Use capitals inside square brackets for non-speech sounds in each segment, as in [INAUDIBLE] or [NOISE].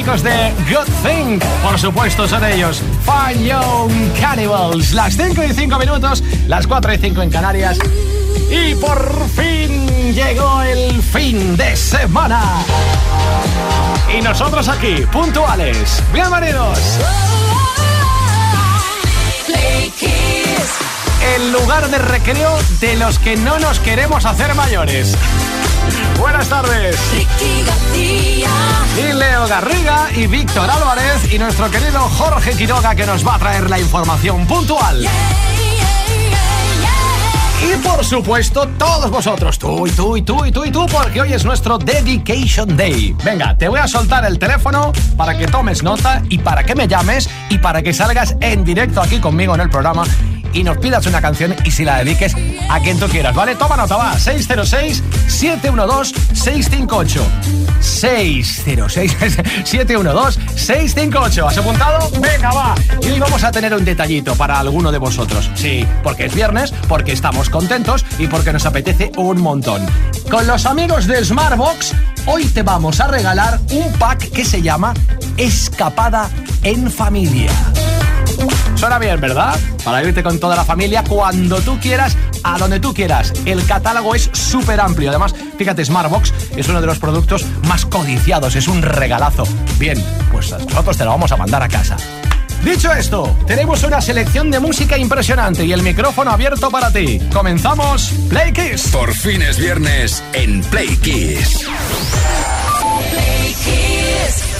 Chicos de Good Thing. Por supuesto, son ellos. Fine Young Cannibals. Las 5 y 5 minutos, las 4 y 5 en Canarias. Y por fin llegó el fin de semana. Y nosotros aquí, puntuales. Bienvenidos. El lugar de recreo de los que no nos queremos hacer mayores. Buenas tardes. Y Leo Garriga y Víctor Álvarez y nuestro querido Jorge Quiroga que nos va a traer la información puntual. Y por supuesto, todos vosotros, tú y tú y tú y tú y tú, porque hoy es nuestro Dedication Day. Venga, te voy a soltar el teléfono para que tomes nota y para que me llames y para que salgas en directo aquí conmigo en el programa y nos pidas una canción y si la dediques a quien tú quieras, ¿vale? Toma nota, va. 606-712-658. 606-712-658. [LAUGHS] ¿Has apuntado? Venga, va. Y hoy vamos a tener un detallito para alguno de vosotros. Sí, porque es viernes, porque estamos contentos y porque nos apetece un montón. Con los amigos de Smartbox, hoy te vamos a regalar un pack que se llama Escapada en Familia. Suena bien, ¿verdad? Para irte con toda la familia cuando tú quieras, a donde tú quieras. El catálogo es súper amplio. Además, fíjate, Smartbox es uno de los productos más codiciados. Es un regalazo. Bien, pues nosotros te lo vamos a mandar a casa. Dicho esto, tenemos una selección de música impresionante y el micrófono abierto para ti. Comenzamos Play Kiss. Por fin es viernes en Play Kiss. Play Kiss.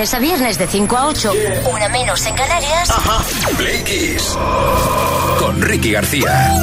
lunes a viernes de 5 a 8, yeah. una menos en Canarias. Ajá. Play Kiss. Con Ricky García.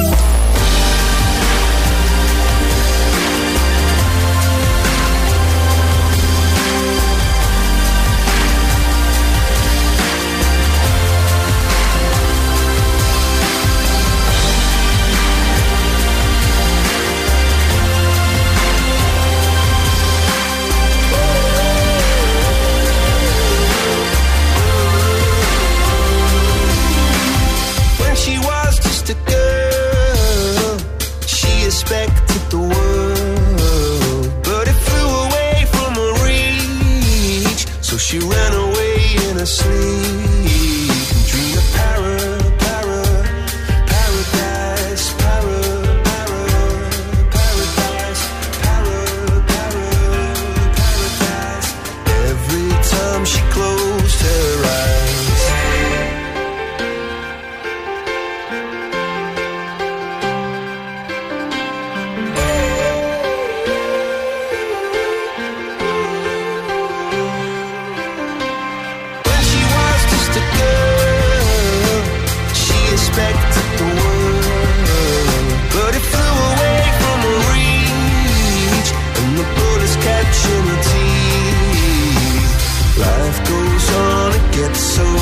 so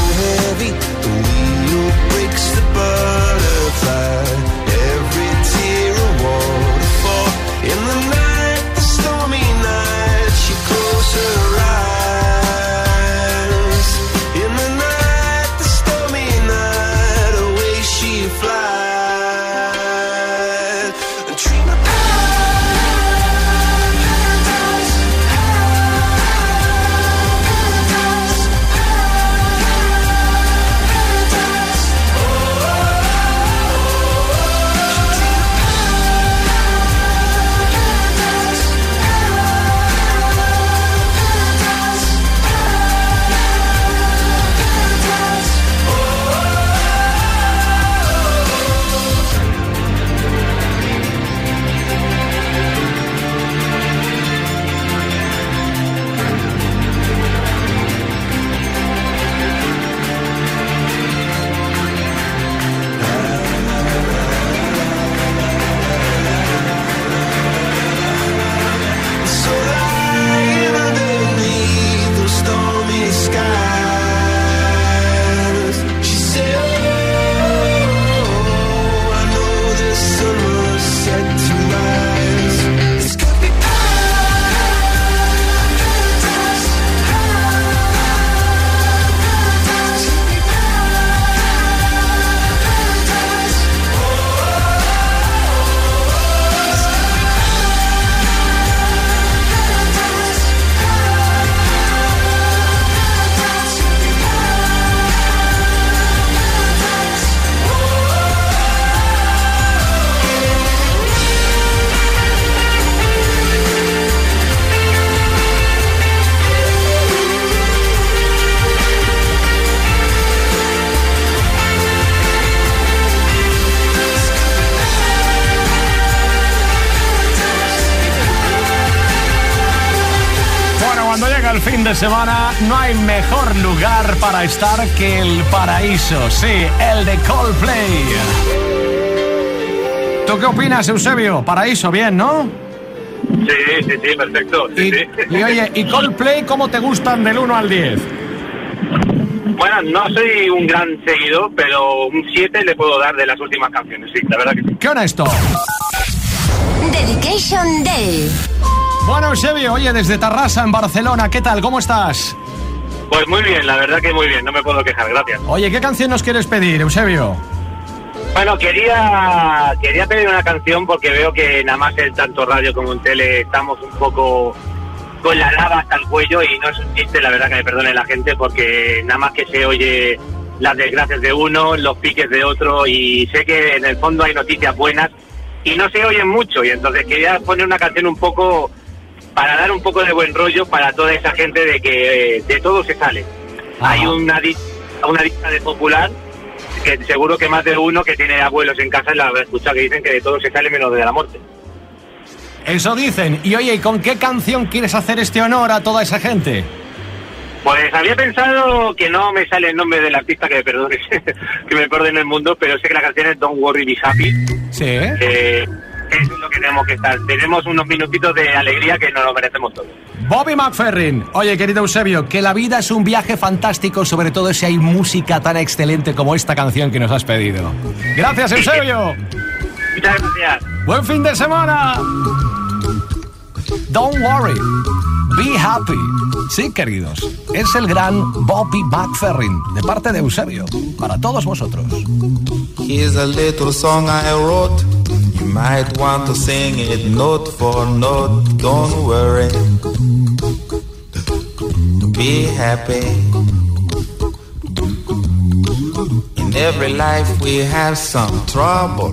de semana, no hay mejor lugar para estar que el paraíso. Sí, el de Coldplay. ¿Tú qué opinas, Eusebio? Paraíso, bien, ¿no? Sí, sí, sí, perfecto. Sí, Y, sí. y oye, ¿y Coldplay cómo te gustan del 1 al 10? Bueno, no soy un gran seguidor, pero un 7 le puedo dar de las últimas canciones, sí, la verdad que sí. ¡Qué honesto! Dedication Day. Bueno, Eusebio, oye, desde Tarrasa, en Barcelona, ¿qué tal? ¿Cómo estás? Pues muy bien, la verdad que muy bien, no me puedo quejar, gracias. Oye, ¿qué canción nos quieres pedir, Eusebio? Bueno, quería quería pedir una canción porque veo que nada más en tanto radio como en tele estamos un poco con la lava hasta el cuello y no es un chiste, la verdad que me perdone la gente porque nada más que se oye las desgracias de uno, los piques de otro y sé que en el fondo hay noticias buenas y no se oyen mucho y entonces quería poner una canción un poco para dar un poco de buen rollo para toda esa gente de que eh, de todo se sale. Ajá. Hay una, una lista de popular que seguro que más de uno que tiene abuelos en casa la habrá escuchado que dicen que de todo se sale menos de la muerte. Eso dicen. Y oye, ¿y con qué canción quieres hacer este honor a toda esa gente? Pues había pensado que no me sale el nombre del artista, que me perdone, [LAUGHS] que me perdone el mundo, pero sé que la canción es Don't Worry Be Happy. Sí, ¿eh? Es lo que tenemos que estar. Tenemos unos minutitos de alegría que nos lo merecemos todos. Bobby McFerrin. Oye, querido Eusebio, que la vida es un viaje fantástico, sobre todo si hay música tan excelente como esta canción que nos has pedido. Gracias, Eusebio. Muchas gracias. Buen fin de semana. Don't worry. Be happy. Sí, queridos. Es el gran Bobby McFerrin, de parte de Eusebio, para todos vosotros. Here's a little song I wrote. You might want to sing it note for note. Don't worry. Be happy. In every life we have some trouble.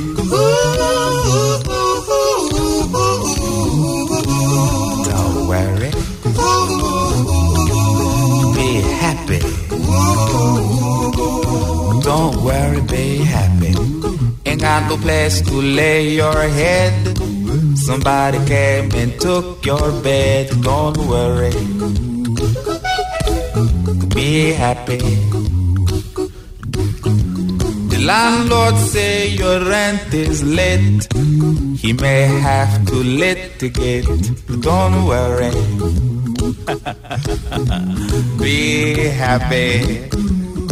Don't worry, be happy. Ain't got no place to lay your head. Somebody came and took your bed. Don't worry. Be happy. The landlord say your rent is late. He may have to litigate. Don't worry. [LAUGHS] Be happy.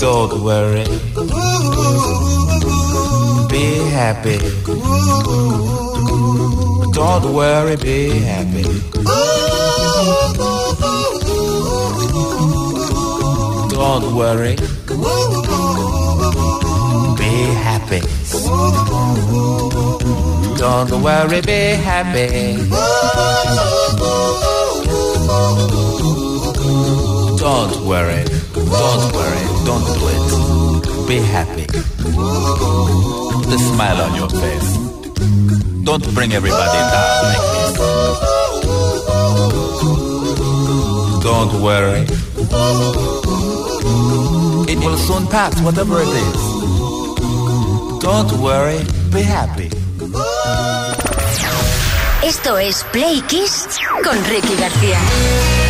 Don't worry. Be happy. Don't worry, be happy. Don't worry. Be happy. Don't worry, be happy. Don't worry. Don't worry. Don't do it. Be happy. Put a smile on your face. Don't bring everybody down like this. Don't worry. It will soon pass, whatever it is. Don't worry. Be happy. Esto es Play Kiss con Ricky García.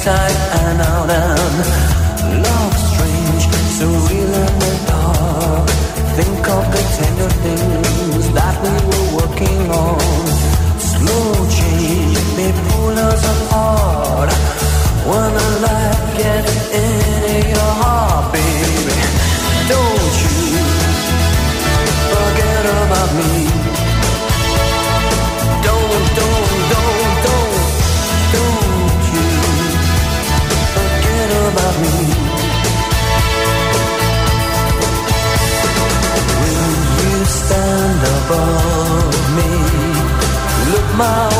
inside and out and love strange, so real. my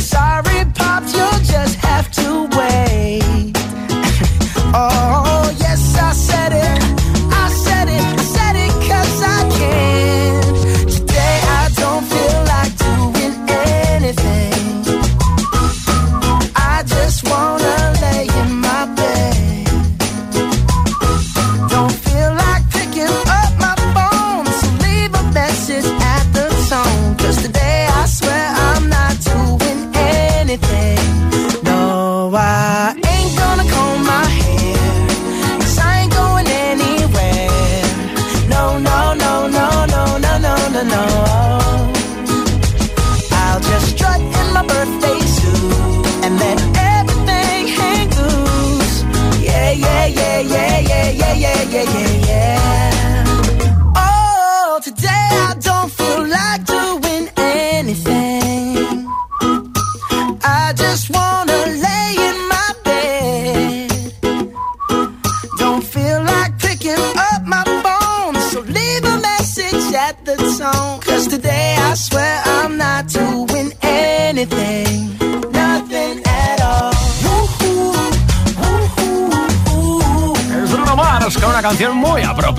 sorry.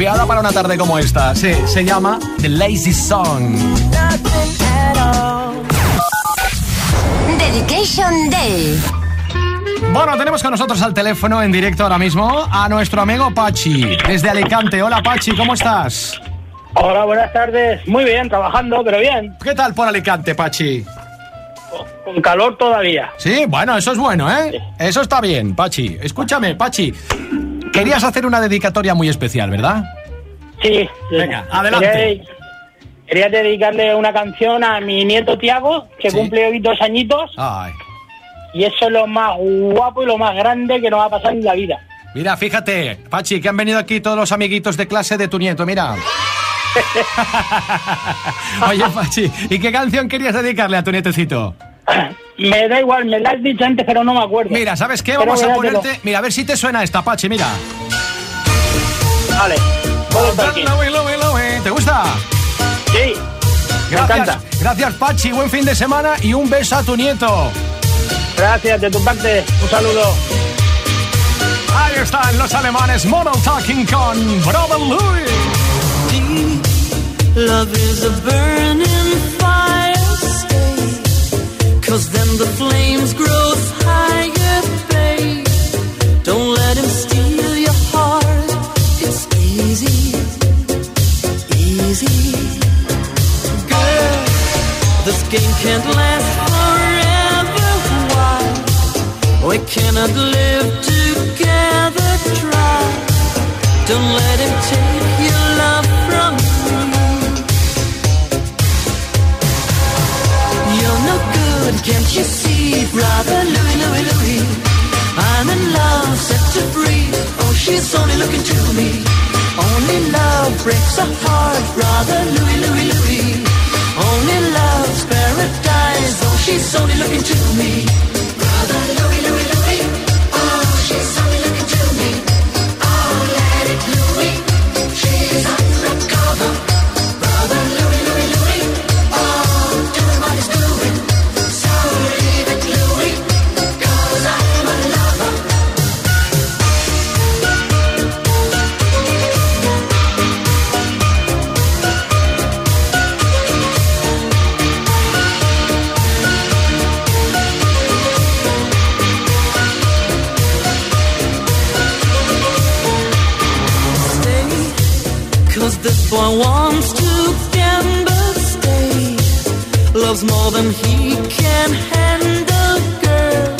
Apropiada para una tarde como esta. Sí, se llama The Lazy Song. Dedication Day. Bueno, tenemos con nosotros al teléfono en directo ahora mismo a nuestro amigo Pachi, desde Alicante. Hola Pachi, ¿cómo estás? Hola, buenas tardes. Muy bien, trabajando, pero bien. ¿Qué tal por Alicante, Pachi? Con calor todavía. Sí, bueno, eso es bueno, ¿eh? Eso está bien, Pachi. Escúchame, Pachi. Querías hacer una dedicatoria muy especial, ¿verdad? Sí. Venga, adelante. Quería, quería dedicarle una canción a mi nieto Tiago, que Sí. cumple hoy dos añitos. Ay. Y eso es lo más guapo y lo más grande que nos va a pasar en la vida. Mira, fíjate, Pachi, que han venido aquí todos los amiguitos de clase de tu nieto, mira. [LAUGHS] [LAUGHS] Oye, Pachi, ¿y qué canción querías dedicarle a tu nietecito? [COUGHS] Me da igual, me la has dicho antes, pero no me acuerdo. Mira, ¿sabes qué? Pero Vamos a ponerte... Mira, a ver si te suena esta, Pachi, mira. Vale. Aquí. ¿Te gusta? Sí. Me Gracias, encanta. gracias, Pachi. Buen fin de semana y un beso a tu nieto. Gracias, de tu parte. Un saludo. Ahí están los alemanes Model Talking con Brother Louis. Cause then the flames grow higher, babe. Don't let him steal your heart. It's easy, easy. Girl, this game can't last forever. Why? We cannot live together. Try. Don't let him take can't you see, brother Louis, Louis, Louis? I'm in love, set to free. Oh, she's only looking to me. Only love breaks a heart, brother Louis, Louis, Louis. Only love's paradise. Oh, she's only looking to me. Brother Louis, Louis, loves more than he can handle, girl.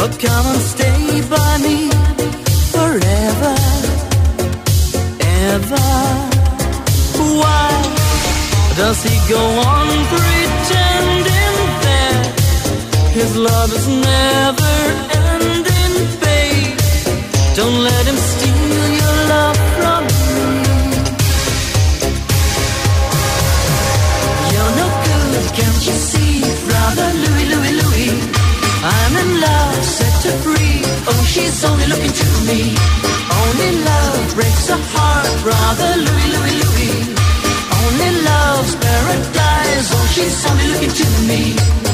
Oh, come and stay by me forever, ever. Why does he go on pretending that his love is never? is only looking to me. Only love breaks a heart, brother Louie, Louie, Louie. Only love's paradise, oh, she's only looking to me.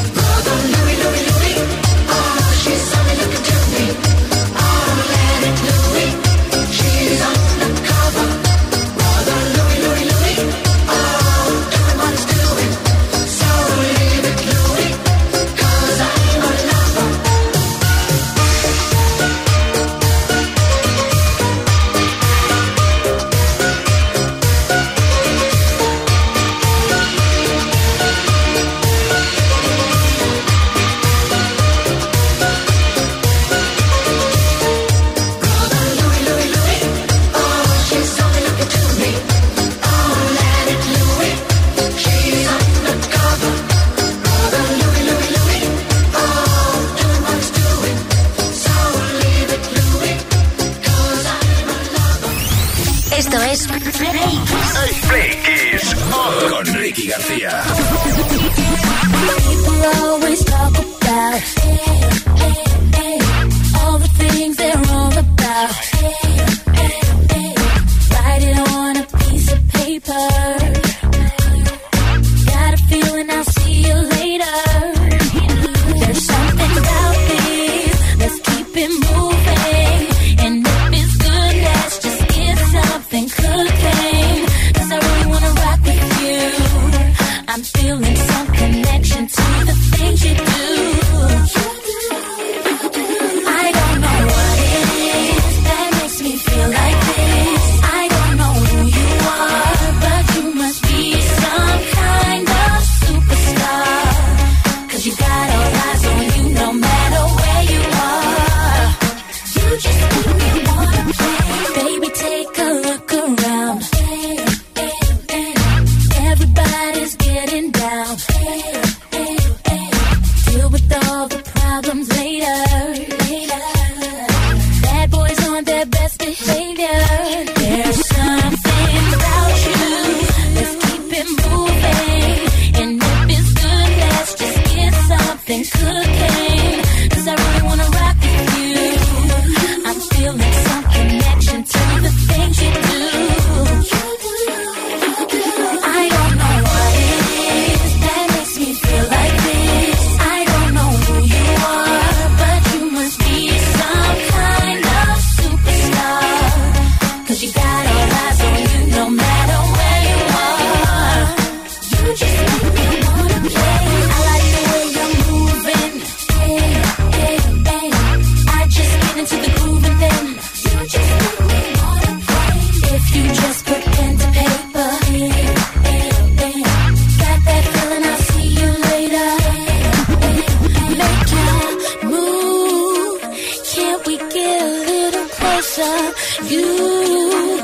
you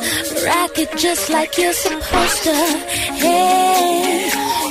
rock it just like you're supposed to. Hey.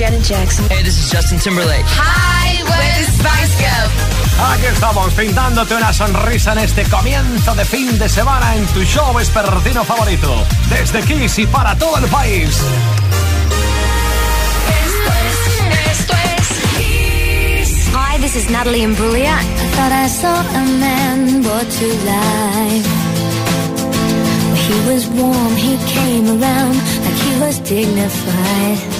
Janet Jackson. Hey, this is Justin Timberlake. Hi, where's Spice Girl? Aquí estamos, pintándote una sonrisa en este comienzo de fin de semana en tu show vespertino favorito. Desde Kiss y para todo el país. Hi, this is Natalie Imbruglia. I thought I saw a man brought to life. He was warm, he came around like he was dignified.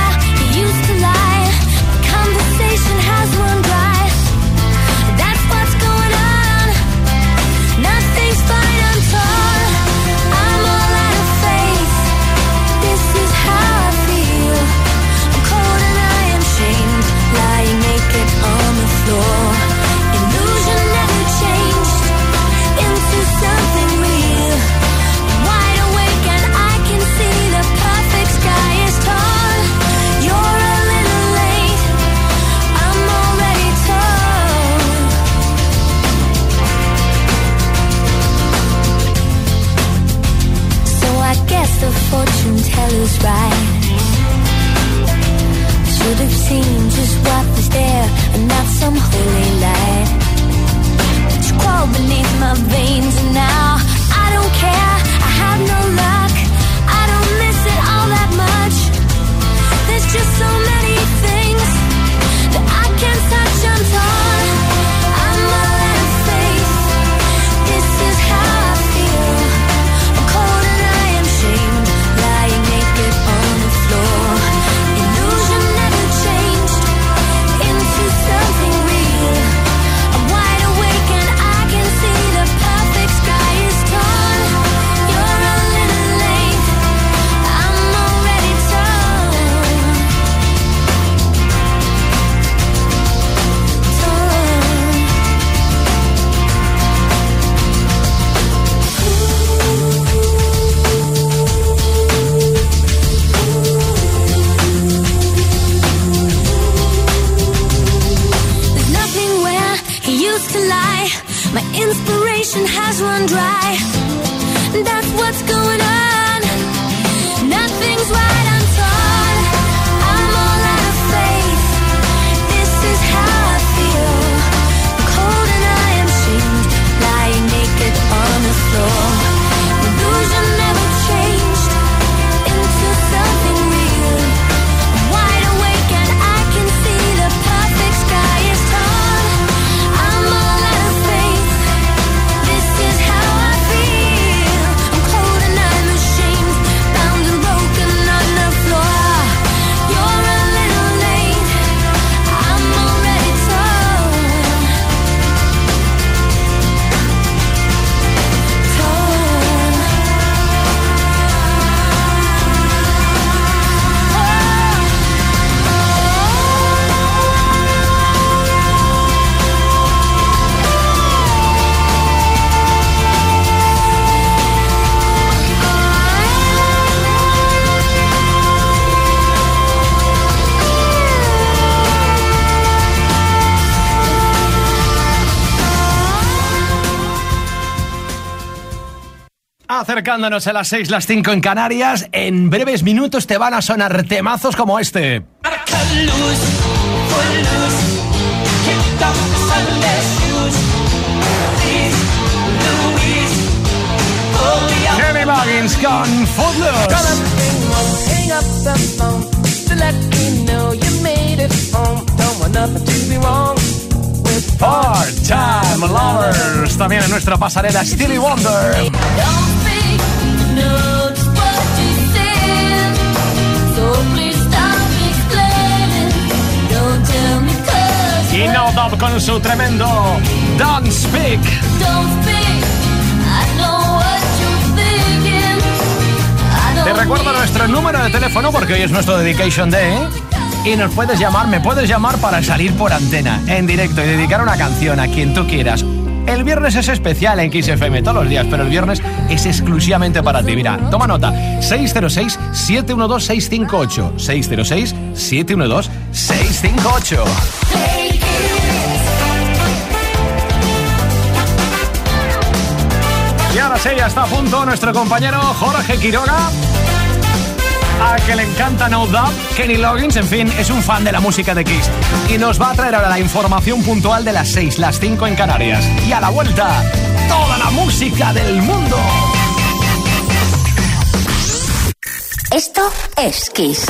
Acercándonos a las 6, las 5 en Canarias, en breves minutos te van a sonar temazos como este. Kenny Loggins con Footloose. Part-Time Lovers. También en nuestra pasarela Stevie Wonder. Y No Doubt con su tremendo Don't Speak. don't speak. I know what you're thinking. I don't Te recuerdo nuestro número de teléfono porque hoy es nuestro Dedication Day. Y nos puedes llamar, me puedes llamar para salir por antena, en directo y dedicar una canción a quien tú quieras. El viernes es especial en XFM todos los días, pero el viernes es exclusivamente para ti. Mira, toma nota. 606-712-658. 606-712-658. Y ahora sí, ya está a punto nuestro compañero Jorge Quiroga. A que le encanta No Doubt, Kenny Loggins, en fin, es un fan de la música de Kiss. Y nos va a traer ahora la información puntual de las 6, las 5 en Canarias. Y a la vuelta, toda la música del mundo. Esto es Kiss.